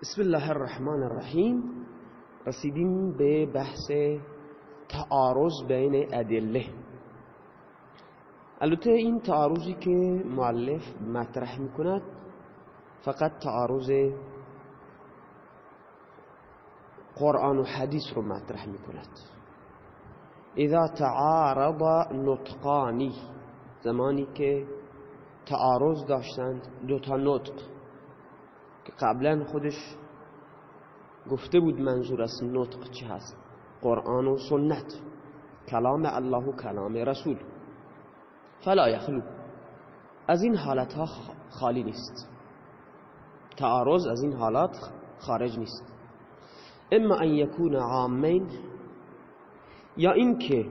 بسم الله الرحمن الرحیم. رسیدیم به بحث تعارض بین ادله. البته این تعارضی که معلف مطرح می‌کند فقط تعارض قرآن و حدیث رو مطرح می‌کند. اذا تعارض نطقانی زمانی که تعارض داشتند دو تا نطق. که قبلا خودش گفته بود منظور از نطق چه هست. قرآن و سنت. کلام الله و کلام رسول. فلا یخلو. از این حالت ها خالی نیست. تعارض از این حالات خارج نیست. اما ان یکون عامین یا اینکه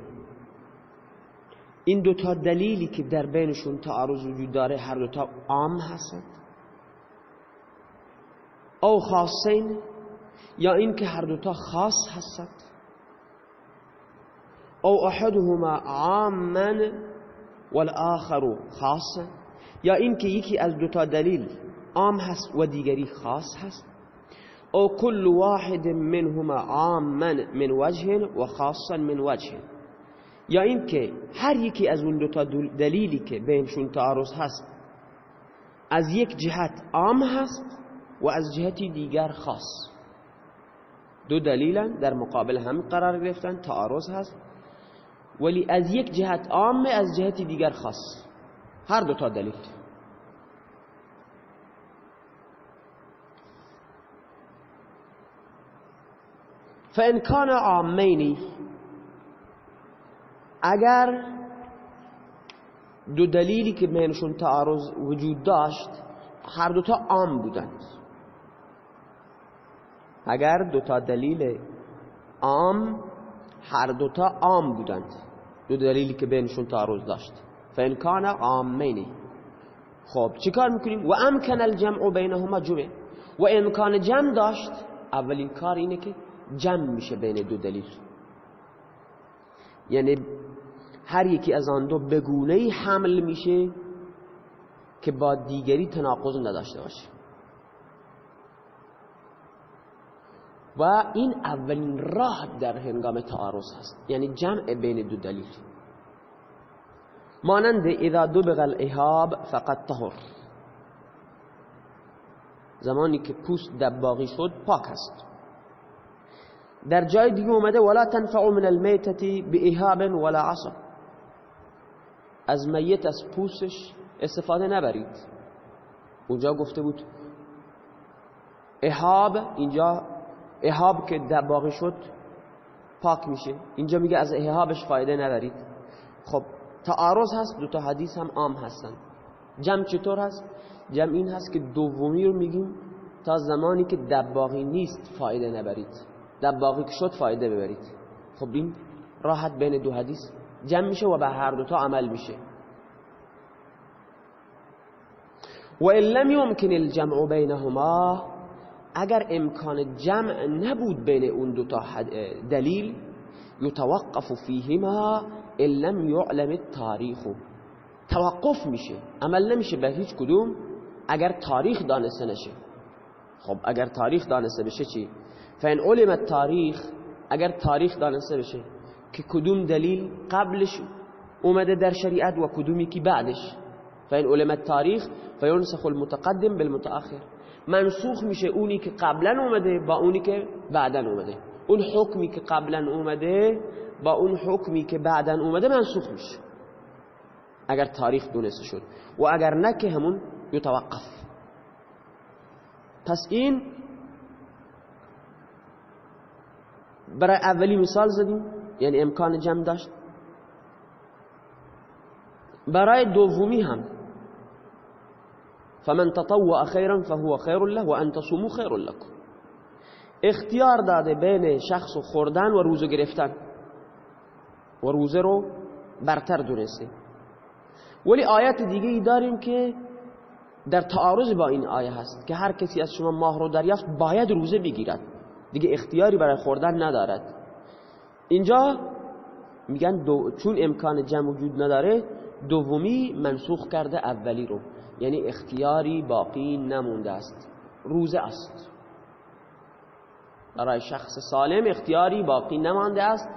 این دوتا دلیلی که در بینشون تعارض وجود داره هر دوتا عام هستند. او خاصین یا اینکه هر دوتا خاص هستند. او احدهما عاما والآخر خاصا یا اینکه یکی از دوتا دلیل عام هست و دیگری خاص هست. او كل واحد منهما عاما من وجه و خاصا من وجه یا اینکه هر یکی از اون دوتا دلیلی که بینشون تعارض هست از یک جهت عام هست و از جهتی دیگر خاص. دو دلیلن در مقابل هم قرار گرفتن تعارض هست. ولی از یک جهت عام از جهتی دیگر خاص. هر دو تا دلیل. فان کان عامینی اگر دو دلیلی که بینشون تعارض وجود داشت هر دوتا عام بودند. اگر دوتا دلیل عام هر دوتا عام بودند. دو دلیلی که بینشون تعارض داشت. فان کان عامینی خب چیکار می‌کنیم؟ و امکن الجمع بینهما جمع. و امکان جمع داشت اولین کار اینه که جمع میشه بین دو دلیل. یعنی هر یکی از آن دو بگونه حمل میشه که با دیگری تناقض نداشته باشه. و این اولین راه در هنگام تعارض هست. یعنی جمع بین دو دلیل. مانند اذا دبغ الاهاب فقط طهر. زمانی که پوست دباغی شد پاک هست در جای دیگه اومده ولا تنفع من المیتة بإهاب ولا عصب. از میت از پوستش استفاده نبرید. اونجا گفته بود اهاب اینجا اهاب که دباغی شد پاک میشه. اینجا میگه از اهابش فایده نبرید خب تعارض هست دو تا حدیث هم عام هستن. جمع چطور هست؟ جمع این هست که دومی رو میگیم تا زمانی که دباغی نیست فایده نبرید. دباغی که شد فایده ببرید. خب این راحت بین دو حدیث جمع میشه و به هر دو تا عمل میشه. و ان لم يمكن الجمع بينهما اگر امکان جمع نبود بین اون دو تا دلیل یتوقف فیهما ان لم يعلم التاریخ. توقف میشه عمل نمیشه به هیچ کدوم اگر تاریخ دانسته نشه. خب اگر تاریخ دانسته بشه چی؟ فان علم التاریخ اگر تاریخ دانسته بشه که کدوم دلیل قبلش اومده در شریعت و کدومی که بعدش. فان علم التاریخ فینسخ المتقدم بالمتأخر. منسوخ میشه اونی که قبلا اومده با اونی که بعدا اومده. اون حکمی که قبلا اومده با اون حکمی که بعدا اومده منسوخ میشه. اگر تاریخ دونسته شد. و اگر نه که همون یتوقف. پس این برای اولی مثال زدیم یعنی امکان جمع داشت. برای دومی هم فمن تطوع خیرا فهو خیر له و ان تصوموا خیر لكم اختیار داده بین شخص و خوردن و روزه گرفتن. و روزه رو برتر دونسته. ولی آیت دیگه ای داریم که در تعارض با این آیه هست که هر کسی از شما ماه رو دریافت باید روزه بگیرد. دیگه اختیاری برای خوردن ندارد. اینجا میگن چون امکان جمع وجود نداره دومی منسوخ کرده اولی رو. یعنی اختیاری باقی نمونده است. روزه است. برای شخص سالم اختیاری باقی نمانده است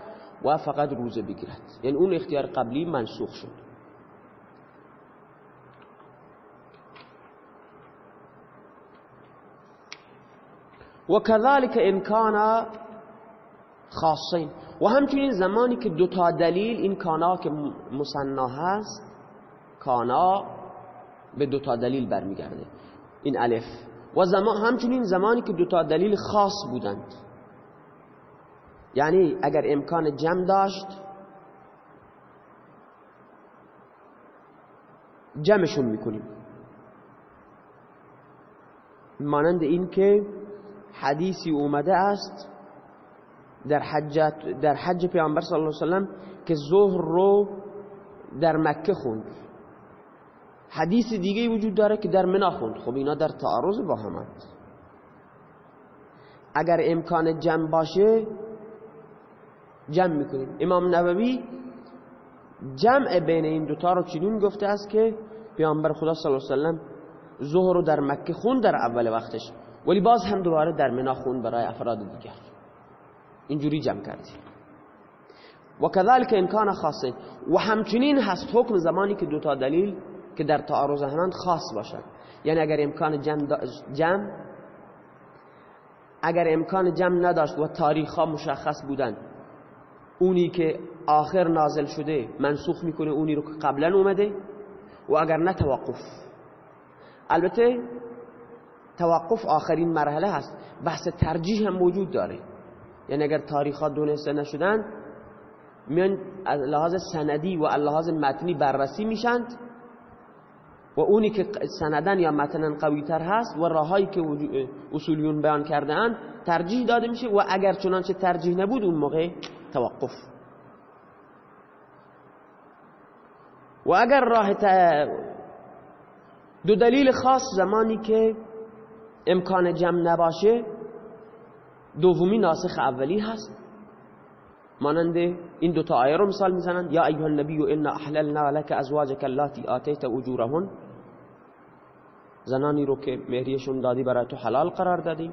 و فقط روزه بگیرد. یعنی اون اختیار قبلی منسوخ شد. وكذلك إن كان خاصين و همچنین زمانی که دو تا دلیل این کانا که مصنا هست کانا به دو تا دلیل برمیگرده. این الف. و زمان همچنین زمانی که دو تا دلیل خاص بودند. یعنی اگر امکان جمع داشت جمعشون می‌کنیم. مانند این که حدیثی اومده است در حج در حج پیامبر صلی الله علیه وسلم که ظهر رو در مکه خوند. حدیث دیگه وجود داره که در منا خوند. خب اینا در تعارض با هم اگر امکان جمع باشه جمع می‌کنیم. امام نووی جمع بین این دوتا رو چنین گفته است که پیامبر خدا صلی الله علیه ظهر رو در مکه خون در اول وقتش. ولی باز هم دوباره در منا خون برای افراد دیگر. اینجوری جمع کردیم. و کذالک امکان خاصه و همچنین هست حکم زمانی که دوتا دلیل که در تعارض همند خاص باشد. یعنی اگر امکان جمع, جمع اگر امکان جمع نداشت و تاریخ ها مشخص بودند اونی که آخر نازل شده منسوخ می‌کنه اونی رو که قبلا اومده و اگر نه توقف. البته توقف آخرین مرحله هست. بحث ترجیح هم موجود داره. یعنی اگر ها دونسته نشدن میان از لحاظ سندی و لحاظ متنی بررسی میشند و اونی که سندن یا متنا قوی تر هست و راهایی که اصولیون بیان کرده اند ترجیح داده میشه و اگر چنانچه ترجیح نبود اون موقع توقف. و اگر راه دو دلیل خاص زمانی که امکان جمع نباشه دومی ناسخ اولی هست. مانند این دو تا آیه رو مثال می‌زنند یا ایها النبی ان احللنا لك ازواجك اللاتي اتيت اجورهن. زنانی رو که مهریشون دادی برای تو حلال قرار دادیم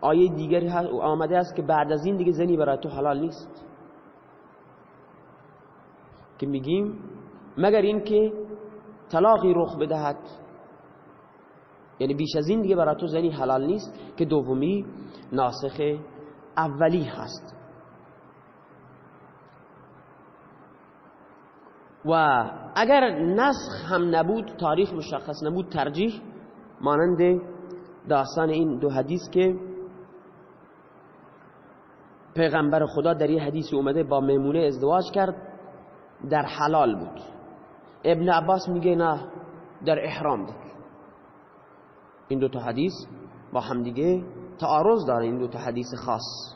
آیه دیگری آمده است که بعد از این دیگه زنی برای تو حلال نیست. که میگیم مگر اینکه طلاقی رخ بدهد. یعنی بیش از این دیگه برای تو زنی حلال نیست. که دومی ناسخ اولی هست. و اگر نسخ هم نبود تاریخ مشخص نبود ترجیح مانند داستان این دو حدیث که پیغمبر خدا در یه حدیث اومده با میمونه ازدواج کرد در حلال بود. ابن عباس میگه نه در احرام بود. این دو تا حدیث با همدیگه تعارض داره این دو تا حدیث خاص.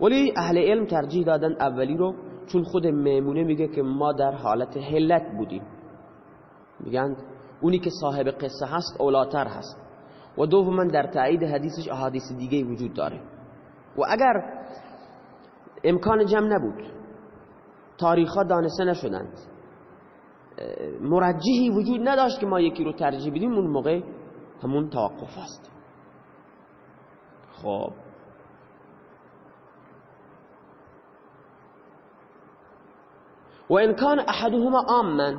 ولی اهل علم ترجیح دادن اولی رو چون خود میمونه میگه که ما در حالت حلت بودیم. میگن اونی که صاحب قصه هست اولاتر هست. و دوما در تایید حدیثش احادیث دیگه وجود داره. و اگر امکان جمع نبود تاریخ دانسته نشدند. مرجحی وجود نداشت که ما یکی رو ترجیح بدیم اون موقع همون توقف است. خب. و ان کان أحدهما عاما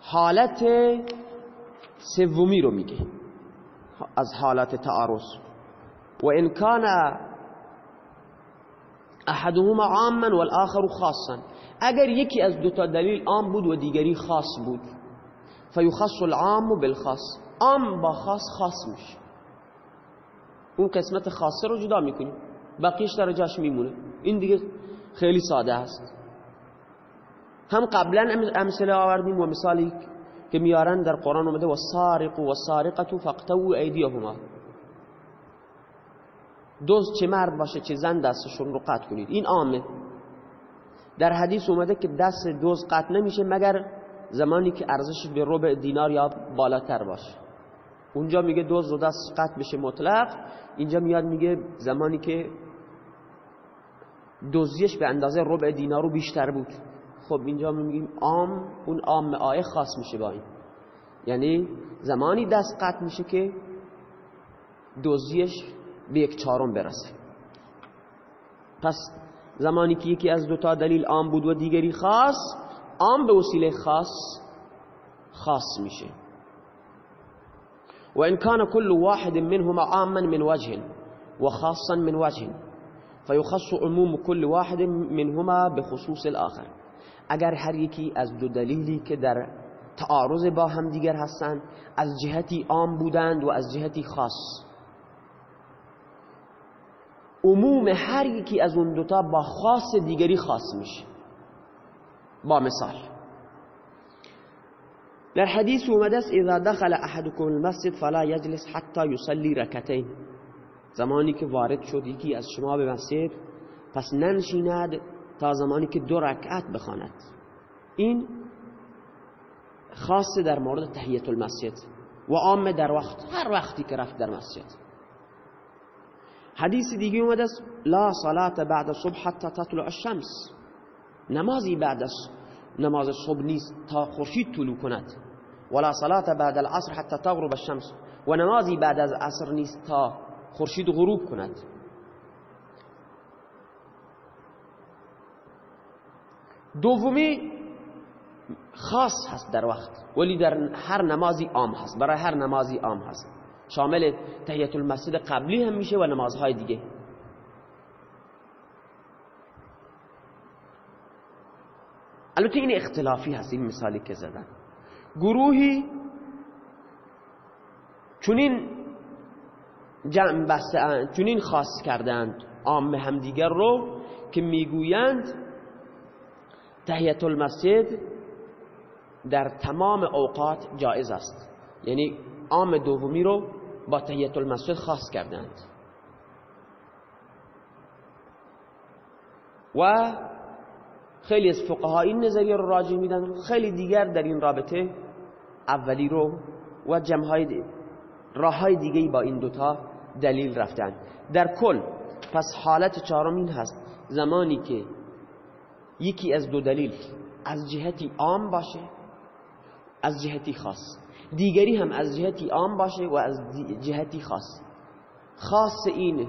حالت سومی رو میگه از حالت تعارض. و ان کان أحدهما عاما والآخر خاصا. اگر یکی از دو تا دلیل عام بود و دیگری خاص بود فیخص العام بالخاص. عام با خاص خاص میشه. اون قسمت خاصه رو جدا میکنیم. بقیش در جاش میمونه. این دیگه خیلی ساده است. هم قبلا امثله آوردیم و مثالی که میارن در قرآن اومده و سارق و سارقت فقتو ایدیهما. دوز چه مرد باشه چه زن دستشون رو قطع کنید. این عامه. در حدیث اومده که دست دوز قطع نمیشه مگر زمانی که ارزش به ربع دینار یا بالاتر باشه. اونجا میگه دوز و دست قطع بشه مطلق. اینجا میاد میگه زمانی که دوزیش به اندازه ربع دینارو بیشتر بود. خب اینجا میگیم عام اون عام آیه خاص میشه با این. یعنی زمانی دست قطع میشه که دوزیش به یک چهارم برسه. پس زمانی که یکی از دوتا دلیل عام بود و دیگری خاص عام به وسیله خاص خاص میشه. وإن كان كل واحد منهما عاما من وجه وخاصا من وجه فيخص عموم كل واحد منهما بخصوص الآخر اگر هر یکی از دو دلیلی که در تعارض با هم دیگر هستند از جهتی عام بودند و از جهتی خاص. عموم هر یکی از اون دوتا با خاص دیگری خاص میشه. با مثال. در حدیث اومده است اذا دخل احدكم المسجد فلا يجلس حتى يصلي ركعتين زمانی که وارد شد یکی از شما به مسجد پس ننشیند تا زمانی که دو رکعت بخواند. این خاص در مورد تحیت المسجد و عام در وقت هر وقتی که رفت در مسجد. حدیث دیگه اومده است لا صلات بعد صبح حتی تطلع الشمس. نمازی بعد از نماز صبح نیست تا خورشید طلوع کند. ولا صلات بعد العصر حتی تغرب الشمس. و نمازی بعد از عصر نیست تا خورشید غروب کند. دومی خاص هست در وقت. ولی در هر نمازی عام هست. برای هر نمازی عام هست. شامل تحیت المسجد قبلی هم میشه و نمازهای دیگه. البته این اختلافی هست. این مثالی که زدن گروهی چونین جمع بسته چونین خاص کردند. عام همدیگر رو که می‌گویند تحیت المسجد در تمام اوقات جایز است. یعنی عام دومی رو با تحیت المسجد خاص کردند. و خیلی از فقها این نظریه رو راجع میدن. خیلی دیگر در این رابطه اولی رو و جمعهای راه های دیگه با این دوتا دلیل رفتن. در کل پس حالت چهارم این هست. زمانی که یکی از دو دلیل از جهتی عام باشه از جهتی خاص. دیگری هم از جهتی عام باشه و از جهتی خاص. خاص این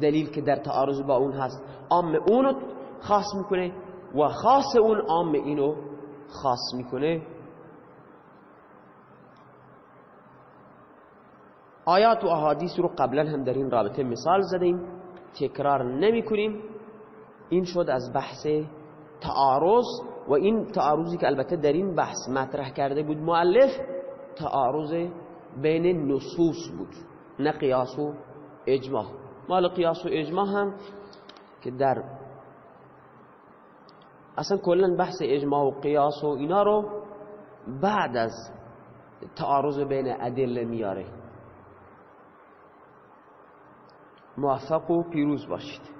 دلیل که در تعارض با اون هست عام اونو خاص می‌کنه و خاص اون عام اینو خاص می‌کنه. آیات و احادیث رو قبلا هم در این رابطه مثال زدیم تکرار نمی کنیم این شد از بحث تعارض و این تعارضی که البته در این بحث مطرح کرده بود مؤلف تعارض بین نصوص بود نه قیاس و اجماع. مال قیاس و اجماع هم که در اصلا کلا بحث اجماع و قیاس و اینا رو بعد از تعارض بین ادله میاره. موفق و پیروز باشید.